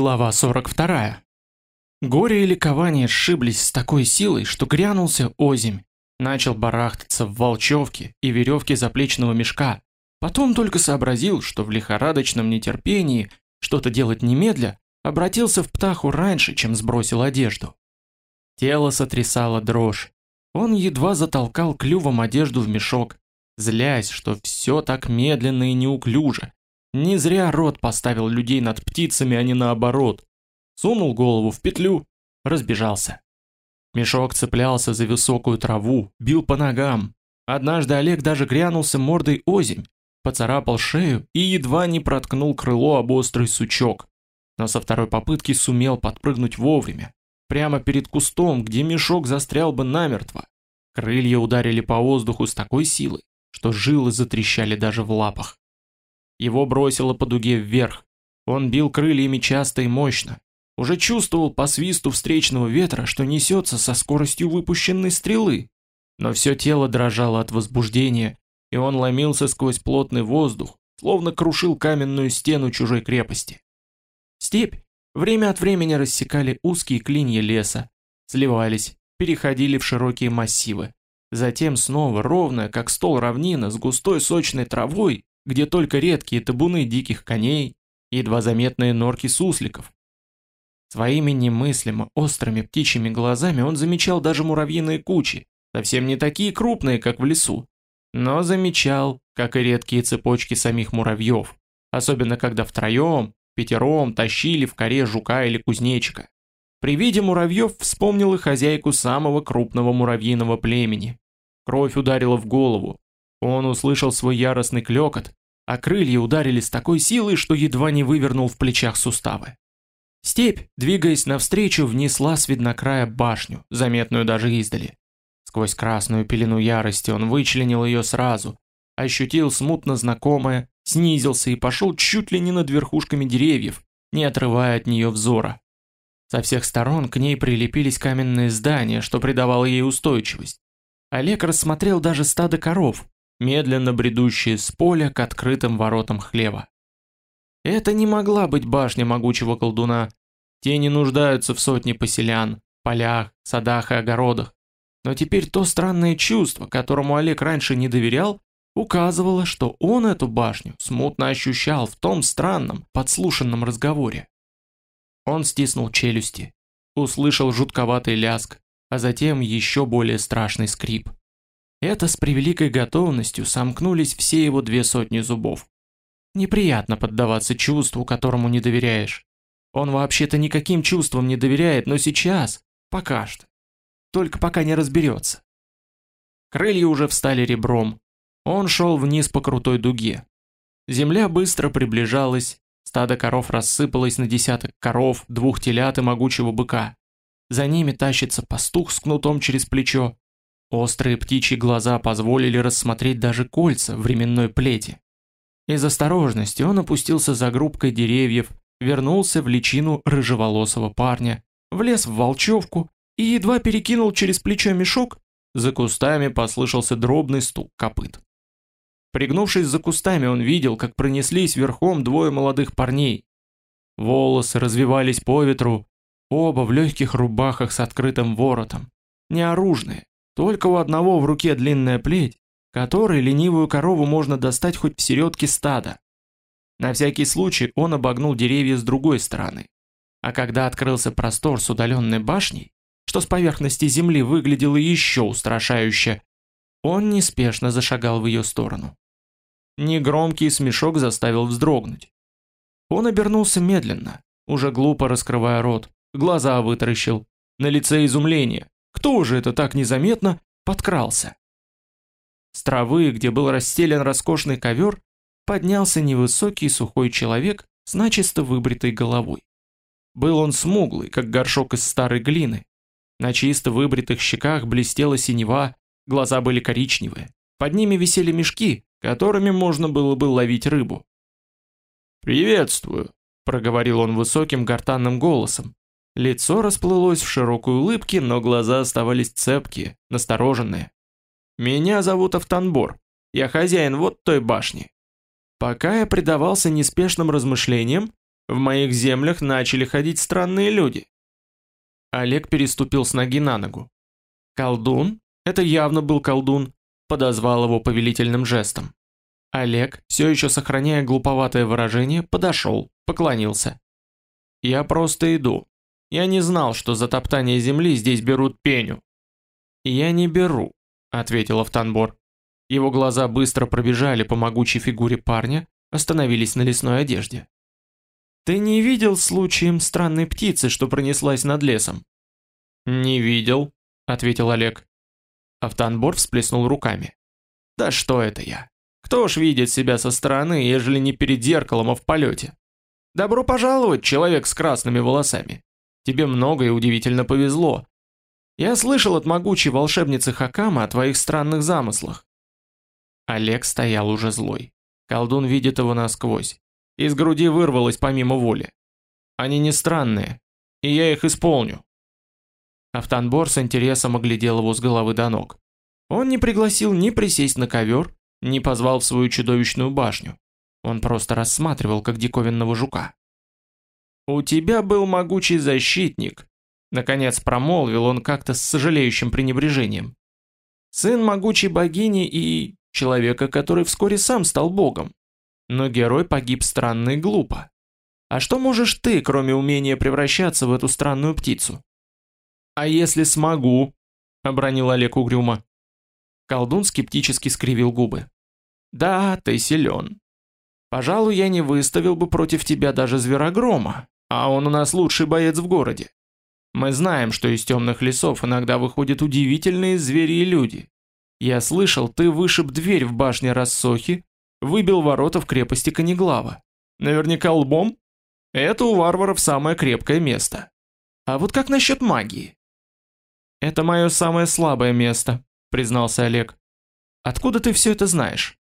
Глава 42. Горе и ликование сшиблись с такой силой, что грянулся озимь, начал барахтаться в волчевке и веревке заплечного мешка. Потом только сообразил, что в лихорадочном нетерпении что-то делать немедля, обратился в птаху раньше, чем сбросил одежду. Тело сотрясало дрожь. Он едва затолкал клювом одежду в мешок, злясь, что все так медленно и неуклюже, не зря рот поставил людей над птицами, а не наоборот. Сунул голову в петлю, разбежался. Мешок цеплялся за высокую траву, бил по ногам. Однажды Олег даже грянулся мордой озимь, поцарапал шею и едва не проткнул крыло об острый сучок. Но со второй попытки сумел подпрыгнуть вовремя, прямо перед кустом, где мешок застрял бы намертво. Крылья ударили по воздуху с такой силой, что жилы затрещали даже в лапах. Его бросило по дуге вверх. Он бил крыльями часто и мощно. Уже чувствовал по свисту встречного ветра, что несется со скоростью выпущенной стрелы. Но все тело дрожало от возбуждения, и он ломился сквозь плотный воздух, словно крушил каменную стену чужой крепости. Степь время от времени рассекали узкие клинья леса, сливались, переходили в широкие массивы. Затем снова ровная, как стол равнина, с густой сочной травой где только редкие табуны диких коней, едва заметные норки сусликов. Своими немыслимо острыми птичьими глазами он замечал даже муравьиные кучи, совсем не такие крупные, как в лесу, но замечал, как и редкие цепочки самих муравьев, особенно когда втроем, пятером тащили в коре жука или кузнечика. При виде муравьев вспомнил и хозяйку самого крупного муравьиного племени. Кровь ударила в голову. Он услышал свой яростный клёкот, а крылья ударили с такой силой, что едва не вывернул в плечах суставы. Степь, двигаясь навстречу, внесла с виднокрая башню, заметную даже издали. Сквозь красную пелену ярости он вычленил ее сразу, ощутил смутно знакомое, снизился и пошел чуть ли не над верхушками деревьев, не отрывая от нее взора. Со всех сторон к ней прилепились каменные здания, что придавало ей устойчивость. Олег рассмотрел даже стадо коров, медленно бредущие с поля к открытым воротам хлева. Это не могла быть башня могучего колдуна. Те не нуждаются в сотне поселян, полях, садах и огородах. Но теперь то странное чувство, которому Олег раньше не доверял, указывало, что он эту башню смутно ощущал в том странном, подслушанном разговоре. Он стиснул челюсти, услышал жутковатый ляск, а затем еще более страшный скрип. Это с превеликой готовностью сомкнулись все его две сотни зубов. Неприятно поддаваться чувству, которому не доверяешь. Он вообще-то никаким чувствам не доверяет, но сейчас, пока что. Только пока не разберется. Крылья уже встали ребром. Он шел вниз по крутой дуге. Земля быстро приближалась, стадо коров рассыпалось на десяток коров, двух телят и могучего быка. За ними тащится пастух с кнутом через плечо, Острые птичьи глаза позволили рассмотреть даже кольца временной плети. Из осторожности он опустился за группкой деревьев, вернулся в личину рыжеволосого парня, влез в волчевку и едва перекинул через плечо мешок, за кустами послышался дробный стук копыт. Пригнувшись за кустами, он видел, как пронеслись верхом двое молодых парней. Волосы развивались по ветру, оба в легких рубахах с открытым воротом, неоружные, только у одного в руке длинная плеть, которой ленивую корову можно достать хоть в середке стада. На всякий случай он обогнул деревья с другой стороны. А когда открылся простор с удаленной башней, что с поверхности земли выглядело еще устрашающе, он неспешно зашагал в ее сторону. Негромкий смешок заставил вздрогнуть. Он обернулся медленно, уже глупо раскрывая рот, глаза вытаращил, на лице изумление. Кто же это так незаметно подкрался? С травы, где был расстелен роскошный ковер, поднялся невысокий сухой человек с начисто выбритой головой. Был он смуглый, как горшок из старой глины. На чисто выбритых щеках блестела синева, глаза были коричневые. Под ними висели мешки, которыми можно было бы ловить рыбу. «Приветствую», — проговорил он высоким гортанным голосом, Лицо расплылось в широкой улыбке, но глаза оставались цепкие, настороженные. «Меня зовут Автанбор. Я хозяин вот той башни». Пока я предавался неспешным размышлениям, В моих землях начали ходить странные люди. Олег переступил с ноги на ногу. Колдун, это явно был колдун, подозвал его повелительным жестом. Олег, все еще сохраняя глуповатое выражение, подошел, поклонился. «Я просто иду. Я не знал, что за топтание земли здесь берут пеню». «Я не беру», — ответил Автанбор. Его глаза быстро пробежали по могучей фигуре парня, остановились на лесной одежде. «Ты не видел случаем странной птицы, что пронеслась над лесом?» «Не видел», — ответил Олег. Автанбор всплеснул руками. «Да что это я? Кто ж видит себя со стороны, ежели не перед зеркалом, а в полете? Добро пожаловать, человек с красными волосами. Тебе много и удивительно повезло. Я слышал от могучей волшебницы Хакама о твоих странных замыслах. Олег стоял уже злой. Колдун видит его насквозь. Из груди вырвалось помимо воли. Они не странные, и я их исполню. Автанбор с интересом оглядел его с головы до ног. Он не пригласил ни присесть на ковер, не позвал в свою чудовищную башню. Он просто рассматривал, как диковинного жука. «У тебя был могучий защитник», — наконец промолвил он как-то с сожалеющим пренебрежением. «Сын могучей богини и человека, который вскоре сам стал богом. Но герой погиб странно и глупо. А что можешь ты, кроме умения превращаться в эту странную птицу?» «А если смогу?» — обронил Олег угрюмо. Колдун скептически скривил губы. «Да, ты силен. Пожалуй, я не выставил бы против тебя даже Зверогрома, а он у нас лучший боец в городе. Мы знаем, что из темных лесов иногда выходят удивительные звери и люди. Я слышал, ты вышиб дверь в башне Рассохи, выбил ворота в крепости Конеглава. Наверняка лбом? Это у варваров самое крепкое место. А вот как насчет магии? Это мое самое слабое место, признался Олег. Откуда ты все это знаешь?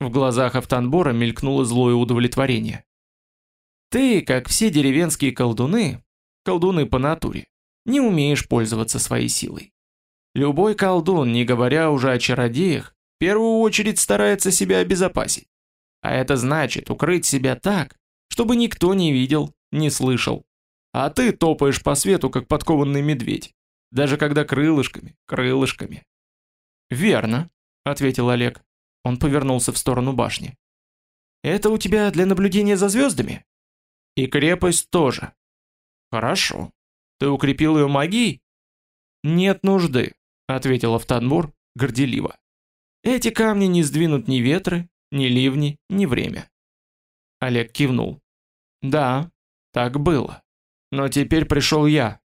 В глазах Автанбора мелькнуло злое удовлетворение. Ты, как все деревенские колдуны, колдуны по натуре, не умеешь пользоваться своей силой. Любой колдун, не говоря уже о чародеях, в первую очередь старается себя обезопасить. А это значит укрыть себя так, чтобы никто не видел, не слышал. А ты топаешь по свету, как подкованный медведь. Даже когда крылышками, крылышками. «Верно», — ответил Олег. Он повернулся в сторону башни. «Это у тебя для наблюдения за звездами?» «И крепость тоже». «Хорошо. Ты укрепил ее магией?» «Нет нужды», — ответил Автанбур горделиво. «Эти камни не сдвинут ни ветры, ни ливни, ни время». Олег кивнул. «Да, так было. Но теперь пришел я,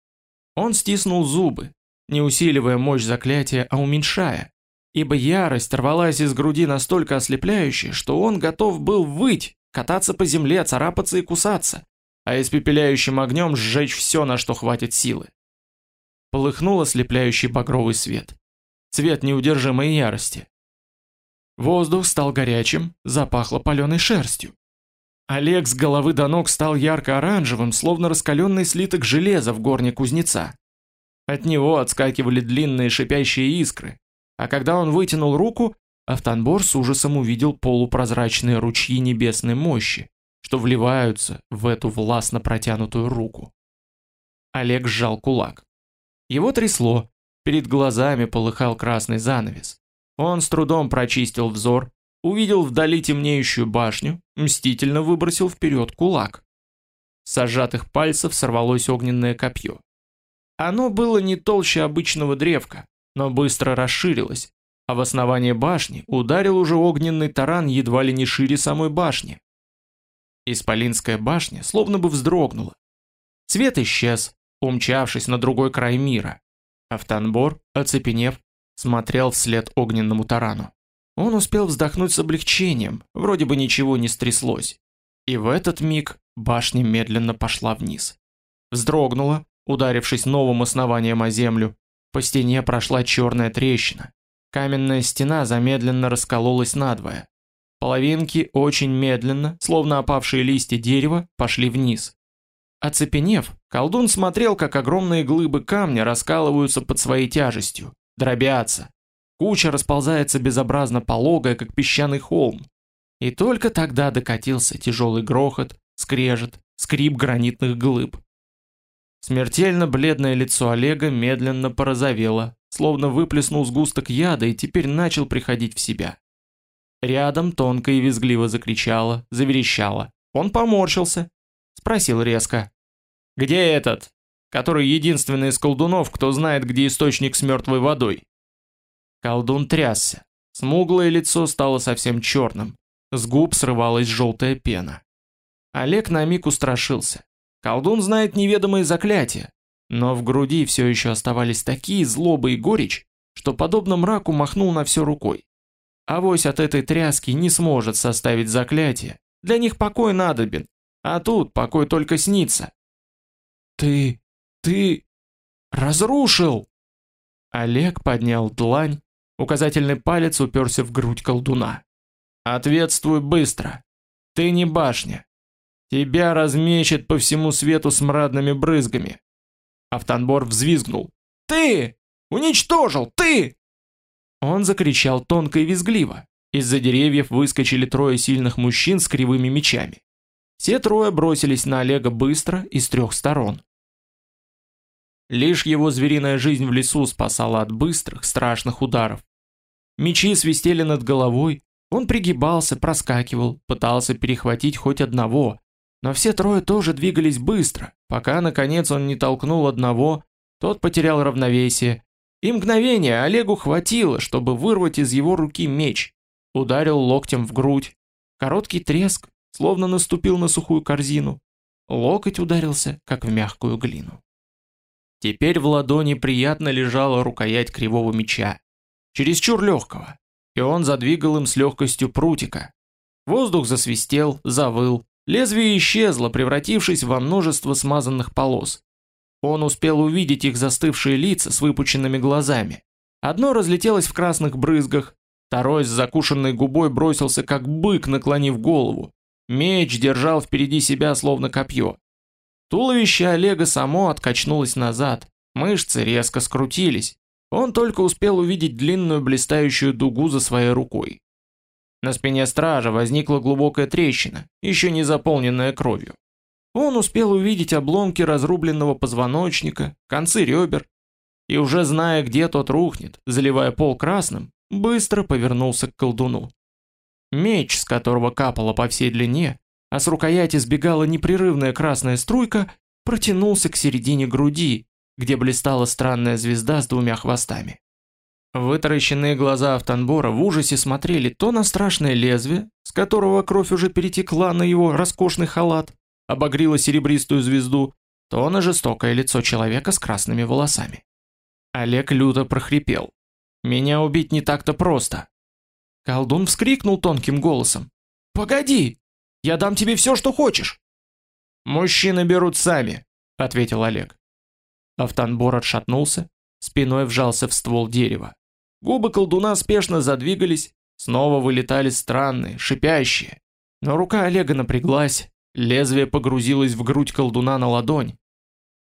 он стиснул зубы, не усиливая мощь заклятия, а уменьшая, ибо ярость рвалась из груди настолько ослепляющей, что он готов был выть, кататься по земле, царапаться и кусаться, а испепеляющим огнем сжечь все, на что хватит силы. Полыхнул ослепляющий багровый свет. Цвет неудержимой ярости. Воздух стал горячим, запахло паленой шерстью. Олег с головы до ног стал ярко-оранжевым, словно раскаленный слиток железа в горне кузнеца. От него отскакивали длинные шипящие искры, а когда он вытянул руку, Автанбор с ужасом увидел полупрозрачные ручьи небесной мощи, что вливаются в эту властно протянутую руку. Олег сжал кулак. Его трясло, перед глазами полыхал красный занавес. Он с трудом прочистил взор, увидел вдали темнеющую башню, мстительно выбросил вперед кулак. С сжатых пальцев сорвалось огненное копье. Оно было не толще обычного древка, но быстро расширилось, а в основание башни ударил уже огненный таран едва ли не шире самой башни. Исполинская башня словно бы вздрогнула. Цвет исчез, умчавшись на другой край мира. Автанбор, оцепенев, смотрел вслед огненному тарану. Он успел вздохнуть с облегчением, вроде бы ничего не стряслось. И в этот миг башня медленно пошла вниз. Вздрогнула, ударившись новым основанием о землю. По стене прошла черная трещина. Каменная стена замедленно раскололась надвое. Половинки очень медленно, словно опавшие листья дерева, пошли вниз. Оцепенев, колдун смотрел, как огромные глыбы камня раскалываются под своей тяжестью, дробятся, Куча расползается безобразно пологая, как песчаный холм. И только тогда докатился тяжелый грохот, скрежет, скрип гранитных глыб. Смертельно бледное лицо Олега медленно порозовело, словно выплеснул сгусток яда и теперь начал приходить в себя. Рядом тонко и визгливо закричала, заверещала. Он поморщился. Спросил резко. «Где этот, который единственный из колдунов, кто знает, где источник с мертвой водой?» Колдун трясся. Смуглое лицо стало совсем черным. С губ срывалась желтая пена. Олег на миг устрашился. Колдун знает неведомые заклятия, но в груди все еще оставались такие злобы и горечь, что подобно мраку махнул на все рукой. Авось от этой тряски не сможет составить заклятие. Для них покой надобен, а тут покой только снится. Ты... ты... разрушил! Олег поднял длань, указательный палец уперся в грудь колдуна. Ответствуй быстро. Ты не башня. Тебя размечет по всему свету смрадными брызгами. Автанбор взвизгнул. Ты! Уничтожил! Ты! Он закричал тонко и визгливо. Из-за деревьев выскочили трое сильных мужчин с кривыми мечами. Все трое бросились на Олега быстро и с трех сторон. Лишь его звериная жизнь в лесу спасала от быстрых, страшных ударов. Мечи свистели над головой, он пригибался, проскакивал, пытался перехватить хоть одного, но все трое тоже двигались быстро, пока наконец он не толкнул одного, тот потерял равновесие, и мгновение Олегу хватило, чтобы вырвать из его руки меч. Ударил локтем в грудь. Короткий треск, словно наступил на сухую корзину. Локоть ударился, как в мягкую глину. Теперь в ладони приятно лежала рукоять кривого меча. Чересчур легкого. И он задвигал им с легкостью прутика. Воздух засвистел, завыл. Лезвие исчезло, превратившись во множество смазанных полос. Он успел увидеть их застывшие лица с выпученными глазами. Одно разлетелось в красных брызгах, второй с закушенной губой бросился как бык, наклонив голову. Меч держал впереди себя словно копье. Туловище Олега само откачнулось назад, мышцы резко скрутились. Он только успел увидеть длинную блистающую дугу за своей рукой. На спине стража возникла глубокая трещина, еще не заполненная кровью. Он успел увидеть обломки разрубленного позвоночника, концы ребер, и уже зная, где тот рухнет, заливая пол красным, быстро повернулся к колдуну. Меч, с которого капало по всей длине, а с рукояти сбегала непрерывная красная струйка, протянулся к середине груди, где блистала странная звезда с двумя хвостами. Вытаращенные глаза Автанбора в ужасе смотрели то на страшное лезвие, с которого кровь уже перетекла на его роскошный халат, обогрила серебристую звезду, то на жестокое лицо человека с красными волосами. Олег люто прохрипел. «Меня убить не так-то просто». Колдун вскрикнул тонким голосом. «Погоди! Я дам тебе все, что хочешь!» «Мужчины берут сами», — ответил Олег. Автанбор отшатнулся, спиной вжался в ствол дерева. Губы колдуна спешно задвигались, снова вылетали странные, шипящие. Но рука Олега напряглась, Лезвие погрузилось в грудь колдуна на ладонь.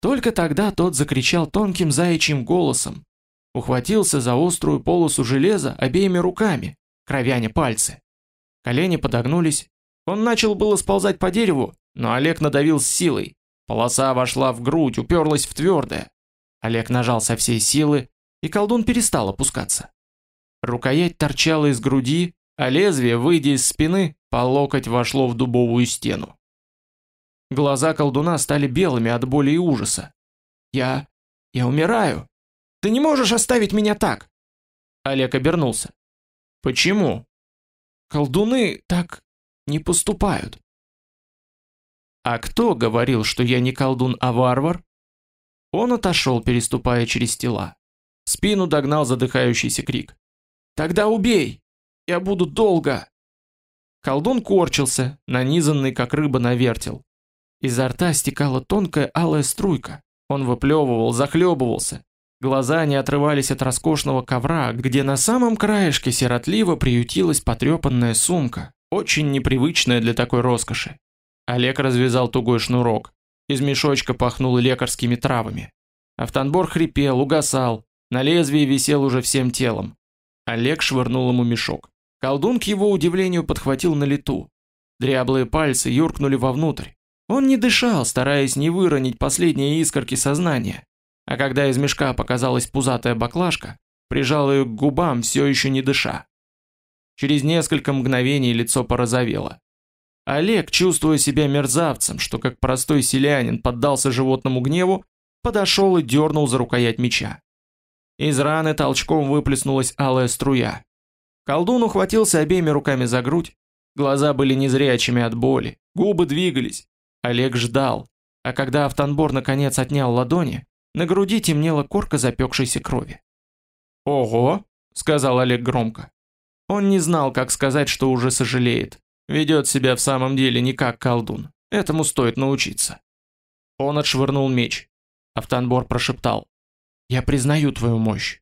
Только тогда тот закричал тонким заячьим голосом. Ухватился за острую полосу железа обеими руками, кровяня пальцы. Колени подогнулись. Он начал было сползать по дереву, но Олег надавил с силой. Полоса вошла в грудь, уперлась в твердое. Олег нажал со всей силы, и колдун перестал опускаться. Рукоять торчала из груди, а лезвие, выйдя из спины, по локоть вошло в дубовую стену. Глаза колдуна стали белыми от боли и ужаса. «Я... я умираю! Ты не можешь оставить меня так!» Олег обернулся. «Почему?» «Колдуны так не поступают». «А кто говорил, что я не колдун, а варвар?» Он отошел, переступая через тела. Спину догнал задыхающийся крик. «Тогда убей! Я буду долго!» Колдун корчился, нанизанный как рыба на вертел. Изо рта стекала тонкая алая струйка. Он выплевывал, захлебывался. Глаза не отрывались от роскошного ковра, где на самом краешке сиротливо приютилась потрепанная сумка, очень непривычная для такой роскоши. Олег развязал тугой шнурок. Из мешочка пахнуло лекарскими травами. Автанбор хрипел, угасал, на лезвии висел уже всем телом. Олег швырнул ему мешок. Колдун к его удивлению подхватил на лету. Дряблые пальцы юркнули вовнутрь, Он не дышал, стараясь не выронить последние искорки сознания, а когда из мешка показалась пузатая баклажка, прижал ее к губам, все еще не дыша. Через несколько мгновений лицо порозовело. Олег, чувствуя себя мерзавцем, что как простой селянин поддался животному гневу, подошел и дернул за рукоять меча. Из раны толчком выплеснулась алая струя. Колдун ухватился обеими руками за грудь, глаза были незрячими от боли, губы двигались. Олег ждал, а когда Автанбор наконец отнял ладони, на груди темнела корка запекшейся крови. «Ого!» — сказал Олег громко. Он не знал, как сказать, что уже сожалеет. Ведет себя в самом деле не как колдун. Этому стоит научиться. Он отшвырнул меч. Автанбор прошептал. «Я признаю твою мощь».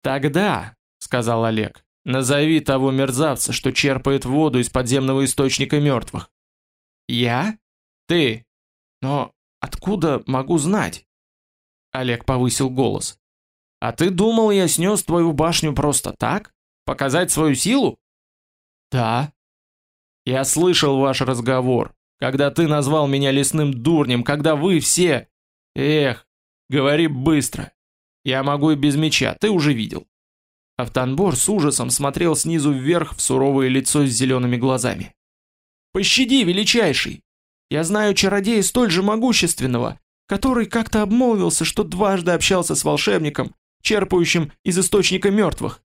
«Тогда», — сказал Олег, — «назови того мерзавца, что черпает воду из подземного источника мертвых». «Я? Ты? Но откуда могу знать?» Олег повысил голос. «А ты думал, я снес твою башню просто так? Показать свою силу?» «Да», я слышал ваш разговор, когда ты назвал меня лесным дурнем, когда вы все... Эх, говори быстро. Я могу и без меча, ты уже видел. Автанбор с ужасом смотрел снизу вверх в суровое лицо с зелеными глазами. «Пощади, величайший! Я знаю чародея столь же могущественного, который как-то обмолвился, что дважды общался с волшебником, черпающим из источника мертвых».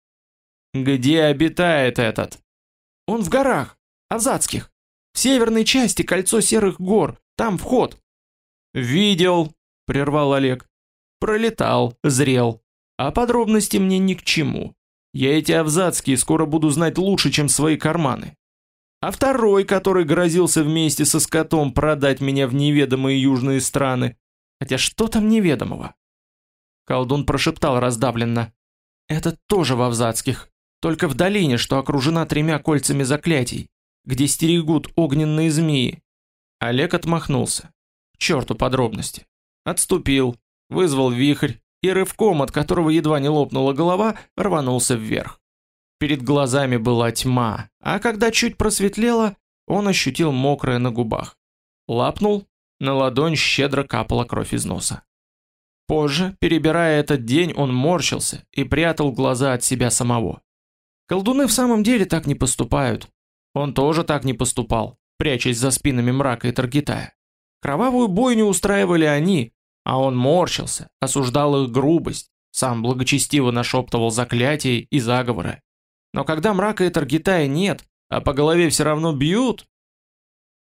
«Где обитает этот?» «Он в горах, Азатских. В северной части кольцо серых гор, там вход. Видел, прервал Олег. Пролетал, зрел. А подробности мне ни к чему. Я эти Авзацкие скоро буду знать лучше, чем свои карманы. А второй, который грозился вместе со скотом продать меня в неведомые южные страны. Хотя что там неведомого? Колдун прошептал раздавленно. Это тоже в Авзацких, только в долине, что окружена тремя кольцами заклятий где стерегут огненные змеи. Олег отмахнулся. К черту подробности. Отступил, вызвал вихрь и рывком, от которого едва не лопнула голова, рванулся вверх. Перед глазами была тьма, а когда чуть просветлело, он ощутил мокрое на губах. Лапнул, на ладонь щедро капала кровь из носа. Позже, перебирая этот день, он морщился и прятал глаза от себя самого. Колдуны в самом деле так не поступают, он тоже так не поступал, прячась за спинами мрака и Таргитая. Кровавую бойню устраивали они, а он морщился, осуждал их грубость, сам благочестиво нашептывал заклятия и заговоры. Но когда мрака и Таргитая нет, а по голове все равно бьют,